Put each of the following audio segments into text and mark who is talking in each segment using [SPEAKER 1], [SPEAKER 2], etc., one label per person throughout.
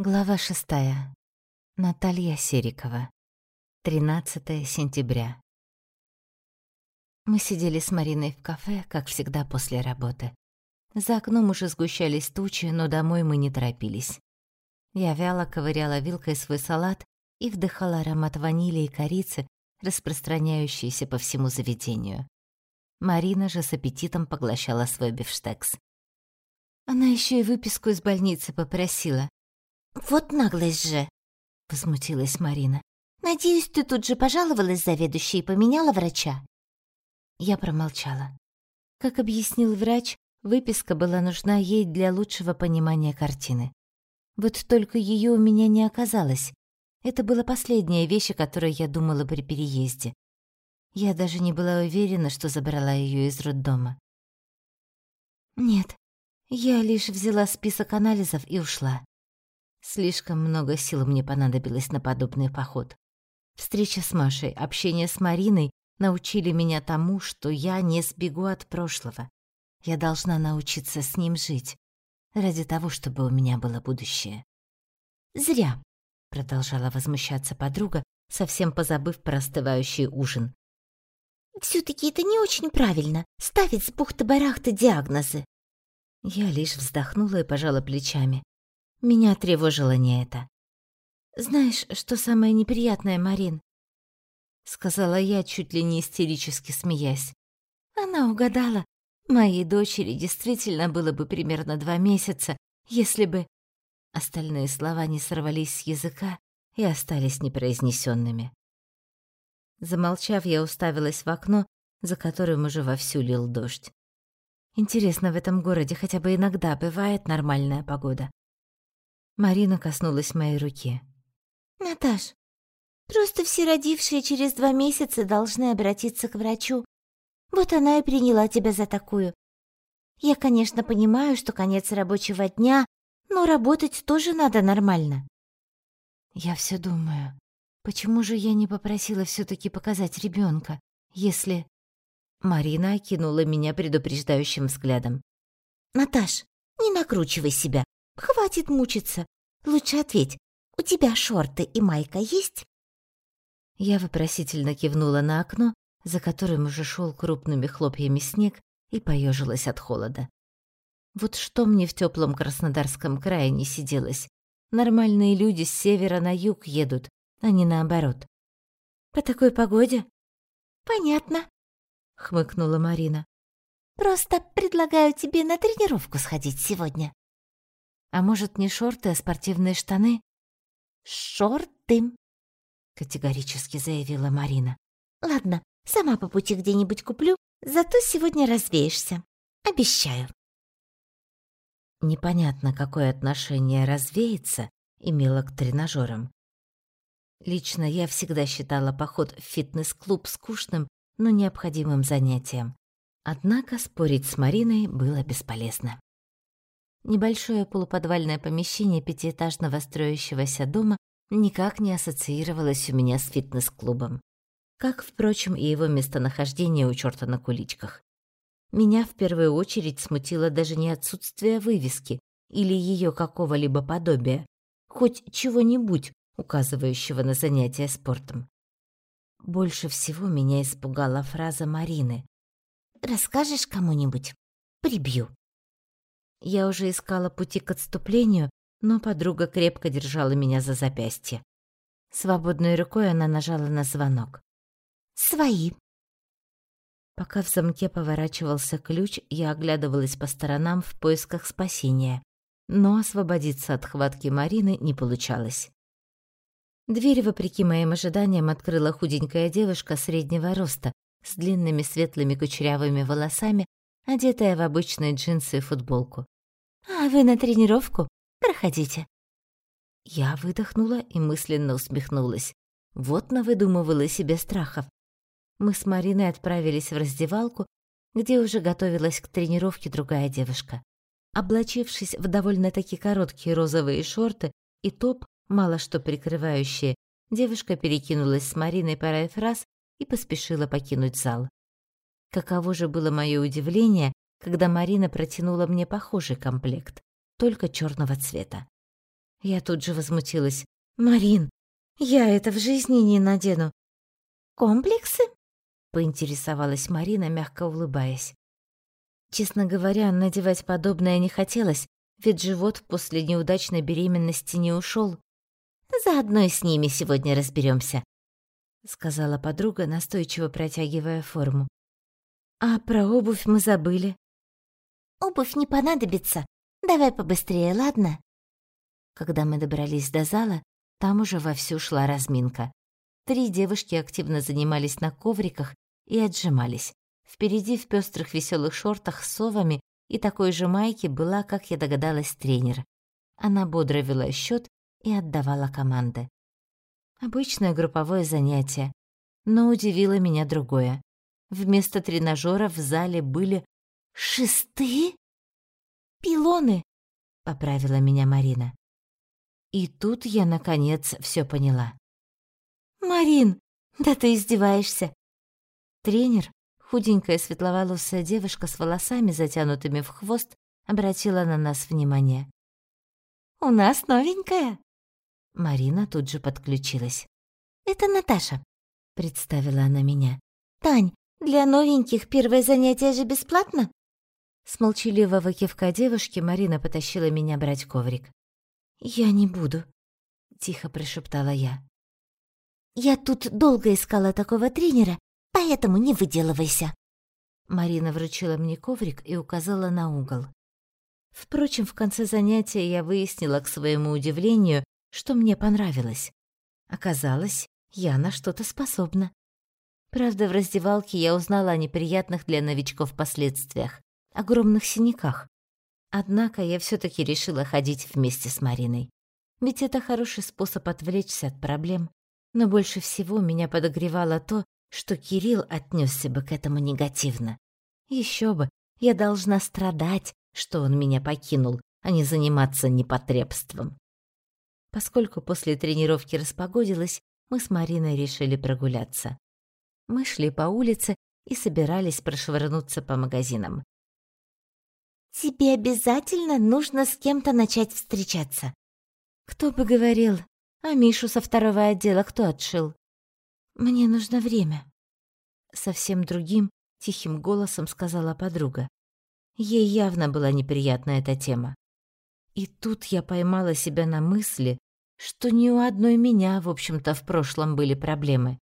[SPEAKER 1] Глава шестая. Наталья Серикова. 13 сентября. Мы сидели с Мариной в кафе, как всегда после работы. За окном уже сгущались тучи, но домой мы не торопились. Я вяло ковыряла вилкой свой салат и вдыхала аромат ванили и корицы, распространяющийся по всему заведению. Марина же с аппетитом поглощала свой бифштекс. Она еще и выписку из больницы попросила,
[SPEAKER 2] «Вот наглость же!» — возмутилась Марина. «Надеюсь, ты тут же пожаловалась заведующей и поменяла врача?»
[SPEAKER 1] Я промолчала. Как объяснил врач, выписка была нужна ей для лучшего понимания картины. Вот только ее у меня не оказалось. Это была последняя вещь, о которой я думала при переезде. Я даже не была уверена, что забрала ее из роддома. Нет, я лишь взяла список анализов и ушла. Слишком много сил мне понадобилось на подобный поход. Встреча с Машей, общение с Мариной научили меня тому, что я не сбегу от прошлого. Я должна научиться с ним жить, ради того, чтобы у меня было будущее.
[SPEAKER 2] «Зря», —
[SPEAKER 1] продолжала возмущаться подруга, совсем позабыв про остывающий ужин.
[SPEAKER 2] все таки это не очень правильно — ставить с бухты-барахты диагнозы».
[SPEAKER 1] Я лишь вздохнула и пожала плечами. Меня тревожило не это. «Знаешь, что самое неприятное, Марин?» Сказала я, чуть ли не истерически смеясь. Она угадала. Моей дочери действительно было бы примерно два месяца, если бы... Остальные слова не сорвались с языка и остались непроизнесенными. Замолчав, я уставилась в окно, за которым уже вовсю лил дождь. Интересно, в этом городе хотя бы иногда бывает нормальная погода. Марина коснулась моей руки.
[SPEAKER 2] «Наташ, просто все родившие через два месяца должны обратиться к врачу. Вот она и приняла тебя за такую. Я, конечно, понимаю, что конец рабочего дня, но работать тоже надо нормально».
[SPEAKER 1] «Я все думаю, почему же я не попросила все таки показать ребенка, если...» Марина окинула меня предупреждающим взглядом.
[SPEAKER 2] «Наташ, не накручивай себя. Хватит мучиться. Лучше ответь, у тебя шорты и майка есть?»
[SPEAKER 1] Я вопросительно кивнула на окно, за которым уже шел крупными хлопьями снег, и поежилась от холода. Вот что мне в теплом Краснодарском крае не сиделось. Нормальные люди с севера на юг едут, а не наоборот.
[SPEAKER 2] «По такой погоде?» «Понятно», — хмыкнула Марина. «Просто предлагаю тебе на тренировку сходить сегодня».
[SPEAKER 1] А может, не шорты, а спортивные штаны?
[SPEAKER 2] Шорты,
[SPEAKER 1] категорически заявила Марина.
[SPEAKER 2] Ладно, сама по пути где-нибудь куплю, зато сегодня развеешься. Обещаю.
[SPEAKER 1] Непонятно, какое отношение развеяться имело к тренажерам. Лично я всегда считала поход в фитнес-клуб скучным, но необходимым занятием. Однако спорить с Мариной было бесполезно. Небольшое полуподвальное помещение пятиэтажного строящегося дома никак не ассоциировалось у меня с фитнес-клубом. Как, впрочем, и его местонахождение у чёрта на куличках. Меня в первую очередь смутило даже не отсутствие вывески или её какого-либо подобия, хоть чего-нибудь, указывающего на занятие спортом. Больше всего меня испугала фраза Марины.
[SPEAKER 2] «Расскажешь кому-нибудь? Прибью».
[SPEAKER 1] Я уже искала пути к отступлению, но подруга крепко держала меня за запястье. Свободной рукой она нажала на звонок.
[SPEAKER 2] «Свои!»
[SPEAKER 1] Пока в замке поворачивался ключ, я оглядывалась по сторонам в поисках спасения, но освободиться от хватки Марины не получалось. Дверь, вопреки моим ожиданиям, открыла худенькая девушка среднего роста с длинными светлыми кучерявыми волосами одетая в обычные джинсы и футболку.
[SPEAKER 2] «А вы на тренировку? Проходите».
[SPEAKER 1] Я выдохнула и мысленно усмехнулась. Вот навыдумывала себе страхов. Мы с Мариной отправились в раздевалку, где уже готовилась к тренировке другая девушка. Облачившись в довольно-таки короткие розовые шорты и топ, мало что прикрывающие, девушка перекинулась с Мариной парой фраз и поспешила покинуть зал. Каково же было мое удивление, когда Марина протянула мне похожий комплект, только черного цвета. Я тут же возмутилась. «Марин, я это в жизни не надену».
[SPEAKER 2] «Комплексы?»
[SPEAKER 1] — поинтересовалась Марина, мягко улыбаясь. Честно говоря, надевать подобное не хотелось, ведь живот после неудачной беременности не ушел.
[SPEAKER 2] «Заодно и с ними сегодня разберемся,
[SPEAKER 1] сказала подруга, настойчиво протягивая форму. «А про обувь мы забыли».
[SPEAKER 2] «Обувь не понадобится. Давай побыстрее, ладно?»
[SPEAKER 1] Когда мы добрались до зала, там уже вовсю шла разминка. Три девушки активно занимались на ковриках и отжимались. Впереди в пестрых веселых шортах с совами и такой же майке была, как я догадалась, тренер. Она бодро вела счет и отдавала команды. Обычное групповое занятие, но удивило меня другое. Вместо тренажера в зале были шесты? Пилоны, поправила меня Марина. И тут я наконец все поняла. Марин, да ты издеваешься. Тренер, худенькая светловолосая девушка с волосами затянутыми в хвост, обратила на нас внимание. У нас новенькая. Марина тут же подключилась.
[SPEAKER 2] Это Наташа,
[SPEAKER 1] представила она меня.
[SPEAKER 2] Тань, для новеньких первое занятие же бесплатно?
[SPEAKER 1] С молчаливого кивка девушки Марина потащила меня брать коврик. «Я не буду», — тихо прошептала я.
[SPEAKER 2] «Я тут долго искала такого тренера, поэтому не выделывайся».
[SPEAKER 1] Марина вручила мне коврик и указала на угол. Впрочем, в конце занятия я выяснила к своему удивлению, что мне понравилось. Оказалось, я на что-то способна. Правда, в раздевалке я узнала о неприятных для новичков последствиях — огромных синяках. Однако я все таки решила ходить вместе с Мариной. Ведь это хороший способ отвлечься от проблем. Но больше всего меня подогревало то, что Кирилл отнесся бы к этому негативно. Еще бы, я должна страдать, что он меня покинул, а не заниматься непотребством. Поскольку после тренировки распогодилось, мы с Мариной решили прогуляться. Мы шли по улице и собирались прошвырнуться по магазинам.
[SPEAKER 2] «Тебе обязательно нужно с кем-то начать встречаться».
[SPEAKER 1] «Кто бы говорил, а Мишу со второго отдела кто отшил?» «Мне нужно время», — совсем другим, тихим голосом сказала подруга. Ей явно была неприятна эта тема. И тут я поймала себя на мысли, что ни у одной меня, в общем-то, в прошлом были проблемы.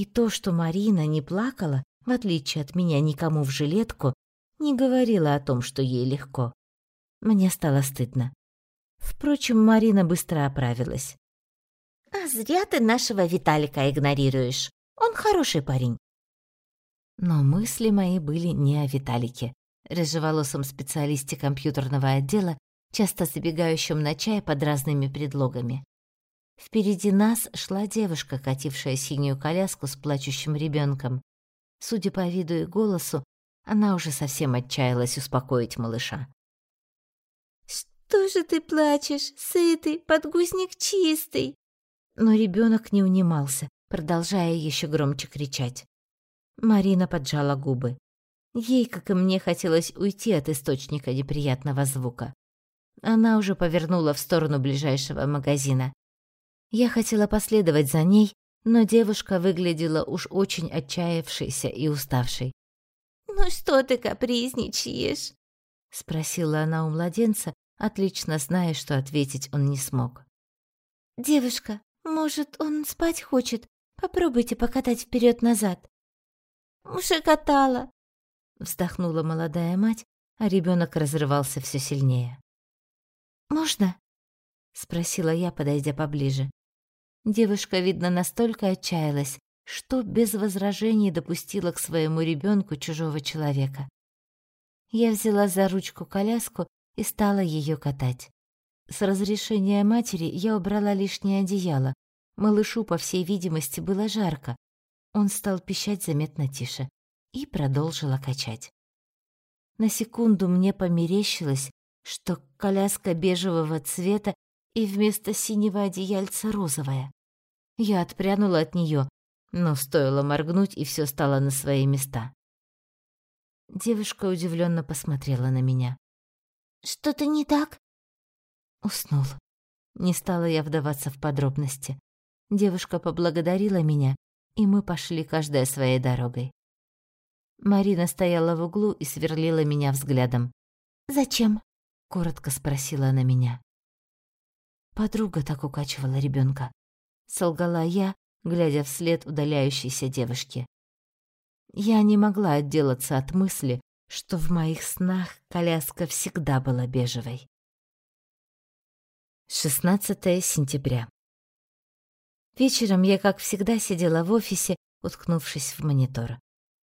[SPEAKER 1] И то, что Марина не плакала, в отличие от меня никому в жилетку, не говорила о том, что ей легко. Мне стало стыдно. Впрочем, Марина быстро оправилась.
[SPEAKER 2] «А зря ты нашего Виталика игнорируешь. Он хороший парень».
[SPEAKER 1] Но мысли мои были не о Виталике, рыжеволосом специалисте компьютерного отдела, часто забегающем на чай под разными предлогами. Впереди нас шла девушка, катившая синюю коляску с плачущим ребенком. Судя по виду и голосу, она уже совсем отчаялась успокоить малыша.
[SPEAKER 2] «Что же ты плачешь, сытый, подгузник чистый?»
[SPEAKER 1] Но ребенок не унимался, продолжая еще громче кричать. Марина поджала губы. Ей, как и мне, хотелось уйти от источника неприятного звука. Она уже повернула в сторону ближайшего магазина. Я хотела последовать за ней, но девушка выглядела уж очень отчаявшейся и уставшей.
[SPEAKER 2] «Ну что ты капризничаешь?»
[SPEAKER 1] — спросила она у младенца, отлично зная, что ответить он не смог.
[SPEAKER 2] «Девушка, может, он спать хочет? Попробуйте покатать вперед назад «Уже катала», —
[SPEAKER 1] вздохнула молодая мать, а ребенок разрывался все сильнее.
[SPEAKER 2] «Можно?»
[SPEAKER 1] — спросила я, подойдя поближе. Девушка, видно, настолько отчаялась, что без возражений допустила к своему ребенку чужого человека. Я взяла за ручку коляску и стала ее катать. С разрешения матери я убрала лишнее одеяло. Малышу, по всей видимости, было жарко. Он стал пищать заметно тише и продолжила качать. На секунду мне померещилось, что коляска бежевого цвета и вместо синего одеяльца розовое. Я отпрянула от нее, но стоило моргнуть, и все стало на свои места. Девушка удивленно посмотрела на меня.
[SPEAKER 2] «Что-то не так?»
[SPEAKER 1] Уснул. Не стала я вдаваться в подробности. Девушка поблагодарила меня, и мы пошли каждая своей дорогой. Марина стояла в углу и сверлила меня взглядом.
[SPEAKER 2] «Зачем?»
[SPEAKER 1] — коротко спросила она меня. Подруга так укачивала ребенка. Солгала я, глядя вслед удаляющейся девушки. Я не могла отделаться от мысли, что в моих снах коляска всегда была бежевой. 16 сентября. Вечером я, как всегда, сидела в офисе, уткнувшись в монитор.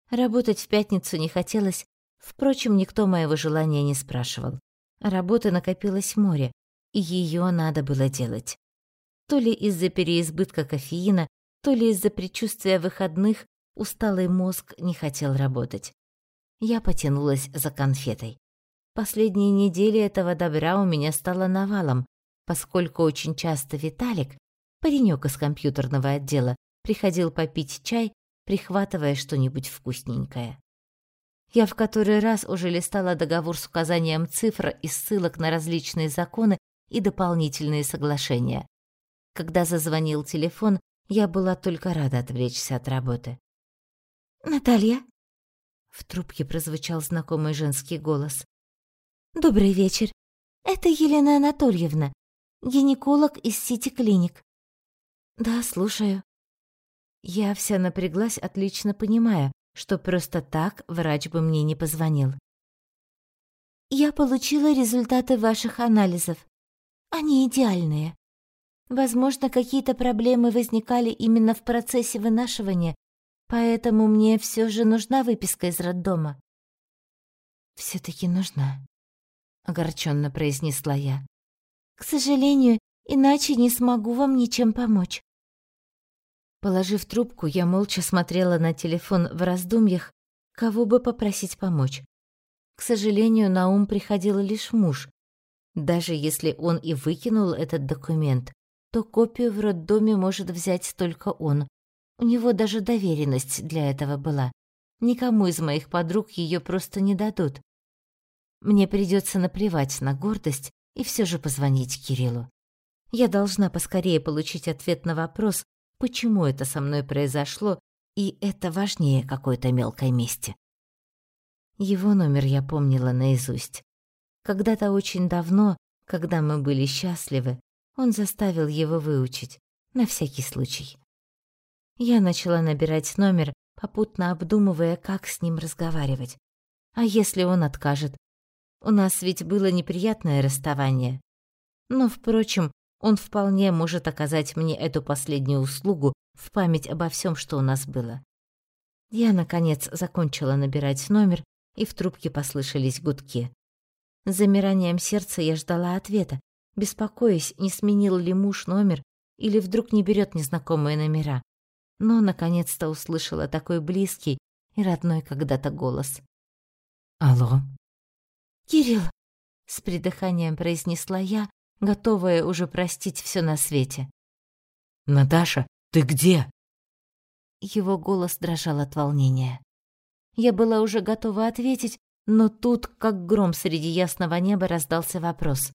[SPEAKER 1] Работать в пятницу не хотелось, впрочем, никто моего желания не спрашивал. Работы накопилось море, ее надо было делать. То ли из-за переизбытка кофеина, то ли из-за предчувствия выходных усталый мозг не хотел работать. Я потянулась за конфетой. Последние недели этого добра у меня стало навалом, поскольку очень часто Виталик, паренек из компьютерного отдела, приходил попить чай, прихватывая что-нибудь вкусненькое. Я в который раз уже листала договор с указанием цифр и ссылок на различные законы и дополнительные соглашения. Когда зазвонил телефон, я была только рада отвлечься от работы.
[SPEAKER 2] «Наталья?»
[SPEAKER 1] В трубке прозвучал знакомый женский голос.
[SPEAKER 2] «Добрый вечер. Это Елена Анатольевна, гинеколог из Сити Клиник».
[SPEAKER 1] «Да, слушаю». Я вся напряглась, отлично понимая, что просто так врач бы мне не позвонил.
[SPEAKER 2] «Я получила результаты ваших анализов. Они идеальные. Возможно, какие-то проблемы возникали именно в процессе вынашивания, поэтому мне все же нужна выписка из роддома.
[SPEAKER 1] все таки нужна, огорченно произнесла я.
[SPEAKER 2] К сожалению, иначе не смогу вам ничем помочь.
[SPEAKER 1] Положив трубку, я молча смотрела на телефон в раздумьях, кого бы попросить помочь. К сожалению, на ум приходил лишь муж. Даже если он и выкинул этот документ, то копию в роддоме может взять только он. У него даже доверенность для этого была. Никому из моих подруг ее просто не дадут. Мне придется наплевать на гордость и все же позвонить Кириллу. Я должна поскорее получить ответ на вопрос, почему это со мной произошло, и это важнее какой-то мелкой мести. Его номер я помнила наизусть. Когда-то очень давно, когда мы были счастливы, он заставил его выучить, на всякий случай. Я начала набирать номер, попутно обдумывая, как с ним разговаривать. А если он откажет? У нас ведь было неприятное расставание. Но, впрочем, он вполне может оказать мне эту последнюю услугу в память обо всем, что у нас было. Я, наконец, закончила набирать номер, и в трубке послышались гудки. С замиранием сердца я ждала ответа, беспокоясь, не сменил ли муж номер или вдруг не берет незнакомые номера. Но наконец-то услышала такой близкий и родной когда-то голос. «Алло?»
[SPEAKER 2] «Кирилл!»
[SPEAKER 1] — с придыханием произнесла я, готовая уже простить все на свете.
[SPEAKER 3] «Наташа, ты где?»
[SPEAKER 1] Его голос дрожал от волнения. Я была уже готова ответить, но тут, как гром среди ясного неба, раздался вопрос.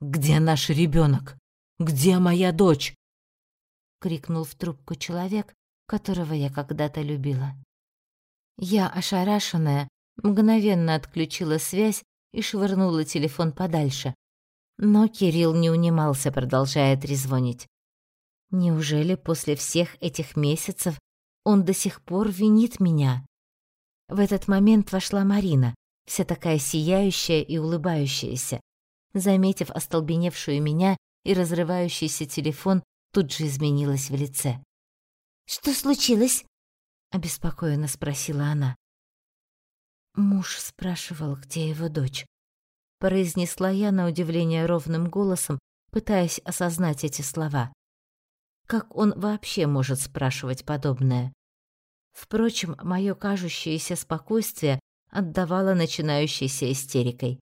[SPEAKER 3] «Где наш ребенок? Где моя дочь?»
[SPEAKER 1] — крикнул в трубку человек, которого я когда-то любила. Я, ошарашенная, мгновенно отключила связь и швырнула телефон подальше. Но Кирилл не унимался, продолжая трезвонить. Неужели после всех этих месяцев он до сих пор винит меня? В этот момент вошла Марина, вся такая сияющая и улыбающаяся. Заметив остолбеневшую меня и разрывающийся телефон, тут же изменилась в лице.
[SPEAKER 2] «Что случилось?»
[SPEAKER 1] — обеспокоенно спросила она. Муж спрашивал, где его дочь. Произнесла я на удивление ровным голосом, пытаясь осознать эти слова. Как он вообще может спрашивать подобное? Впрочем, мое кажущееся спокойствие отдавало начинающейся истерикой.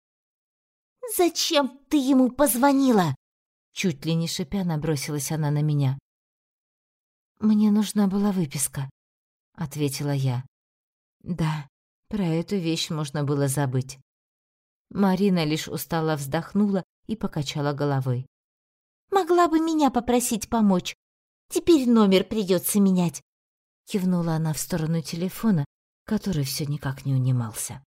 [SPEAKER 2] «Зачем ты ему позвонила?»
[SPEAKER 1] Чуть ли не шипя набросилась она на меня. «Мне нужна была выписка», — ответила я. Да, про эту вещь можно было забыть. Марина лишь устало вздохнула и покачала головой.
[SPEAKER 2] Могла бы меня попросить помочь. Теперь номер придется менять.
[SPEAKER 1] Кивнула она в сторону телефона, который все никак не унимался.